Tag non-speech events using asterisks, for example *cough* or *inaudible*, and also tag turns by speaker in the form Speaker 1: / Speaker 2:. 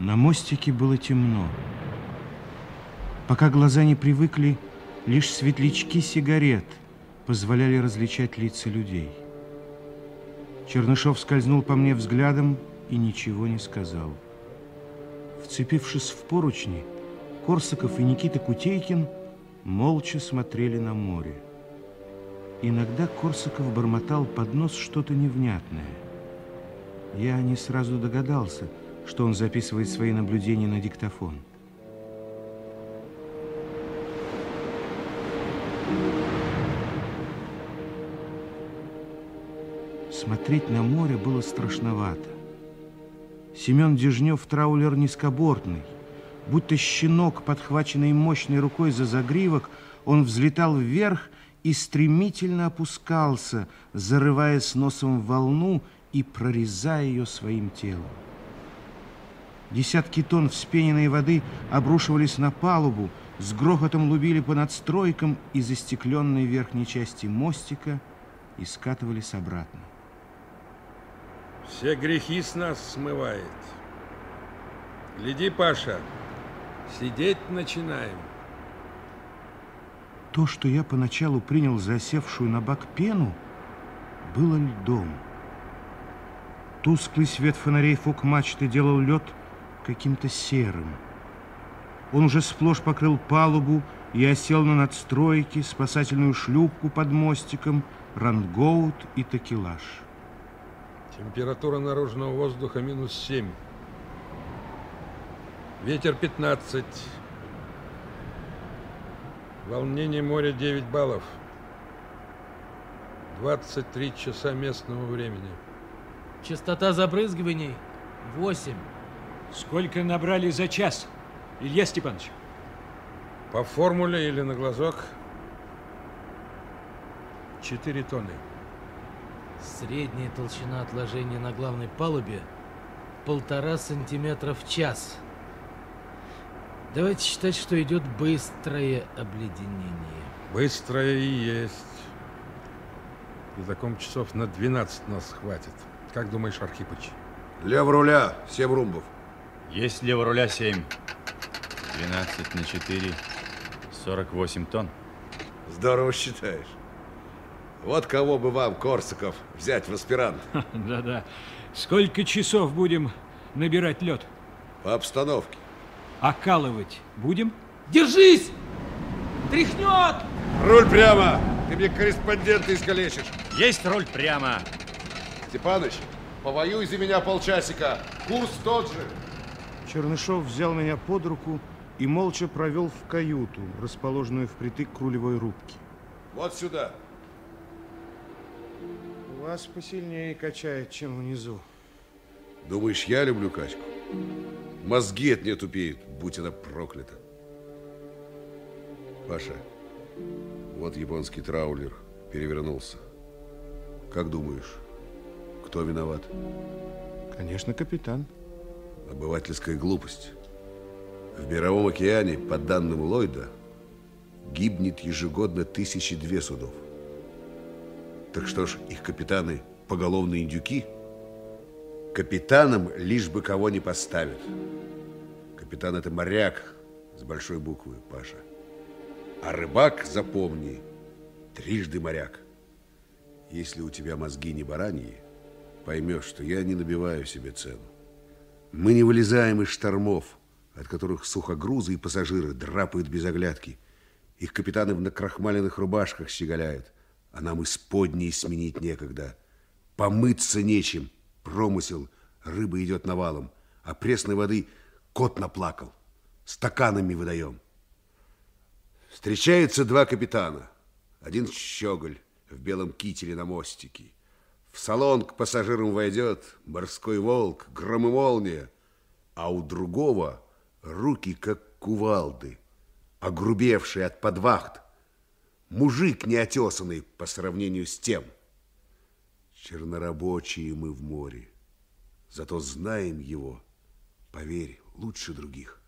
Speaker 1: На мостике было темно. Пока глаза не привыкли, лишь светлячки сигарет позволяли различать лица людей. Чернышов скользнул по мне взглядом и ничего не сказал. Вцепившись в поручни, Корсаков и Никита Кутейкин молча смотрели на море. Иногда Корсаков бормотал под нос что-то невнятное. Я не сразу догадался, что он записывает свои наблюдения на диктофон. Смотреть на море было страшновато. Семен Дежнев траулер низкобортный. Будто щенок, подхваченный мощной рукой за загривок, он взлетал вверх и стремительно опускался, зарываясь носом в волну и прорезая ее своим телом. Десятки тонн вспененной воды обрушивались на палубу, с грохотом лубили по надстройкам из застекленной верхней части мостика и скатывались обратно.
Speaker 2: Все грехи с нас смывает. Гляди, Паша, сидеть начинаем.
Speaker 1: То, что я поначалу принял за осевшую на бак пену, было льдом. Тусклый свет фонарей фок-мачты делал лед каким-то серым. Он уже сплошь покрыл палубу, и осел на надстройки, спасательную шлюпку под мостиком, рангоут и такелаж.
Speaker 2: Температура наружного воздуха минус 7. Ветер 15. Волнение моря 9 баллов. 23 часа местного времени.
Speaker 3: Частота забрызгиваний 8.
Speaker 4: Сколько набрали за час, Илья Степанович?
Speaker 2: По формуле или на глазок 4 тонны.
Speaker 3: Средняя толщина отложения на главной палубе полтора сантиметра в час. Давайте считать, что идет быстрое обледенение.
Speaker 2: Быстрое и есть. И таком часов на 12 нас хватит. Как думаешь, Архипыч?
Speaker 5: Лево руля, 7 румбов.
Speaker 6: Есть лево руля 7. 12 на 4. 48 тонн.
Speaker 5: Здорово считаешь. Вот кого бы вам, Корсаков, взять в аспирант. *laughs*
Speaker 4: Да-да. Сколько часов будем набирать лед?
Speaker 5: По обстановке.
Speaker 4: Окалывать будем?
Speaker 3: Держись! Тряхнет!
Speaker 5: Руль прямо! Ты мне корреспондента искалечишь.
Speaker 6: Есть руль прямо.
Speaker 5: Степаныч, повоюй за меня полчасика. Курс тот же.
Speaker 1: Чернышов взял меня под руку и молча провел в каюту, расположенную впритык к рулевой рубке.
Speaker 5: Вот сюда.
Speaker 1: Вас посильнее качает, чем внизу.
Speaker 5: Думаешь, я люблю качку? Мозги от нее тупеют, будь она проклята. Паша, вот японский траулер перевернулся. Как думаешь, кто виноват?
Speaker 1: Конечно, капитан.
Speaker 5: Обывательская глупость. В Мировом океане, по данным Ллойда, гибнет ежегодно тысячи две судов. Так что ж, их капитаны поголовные индюки? Капитаном лишь бы кого не поставят. Капитан это моряк с большой буквы, Паша. А рыбак, запомни, трижды моряк. Если у тебя мозги не бараньи, поймешь, что я не набиваю себе цену. Мы не вылезаем из штормов, от которых сухогрузы и пассажиры драпают без оглядки. Их капитаны в накрахмаленных рубашках щеголяют, а нам исподней сменить некогда. Помыться нечем, промысел, рыба идет навалом, а пресной воды кот наплакал. Стаканами выдаем. Встречаются два капитана. Один щеголь в белом кителе на мостике. В салон к пассажирам войдет морской волк, гром и молния, а у другого руки как кувалды, огрубевшие от подвахт. Мужик неотесанный по сравнению с тем. Чернорабочие мы в море, зато знаем его, поверь, лучше других.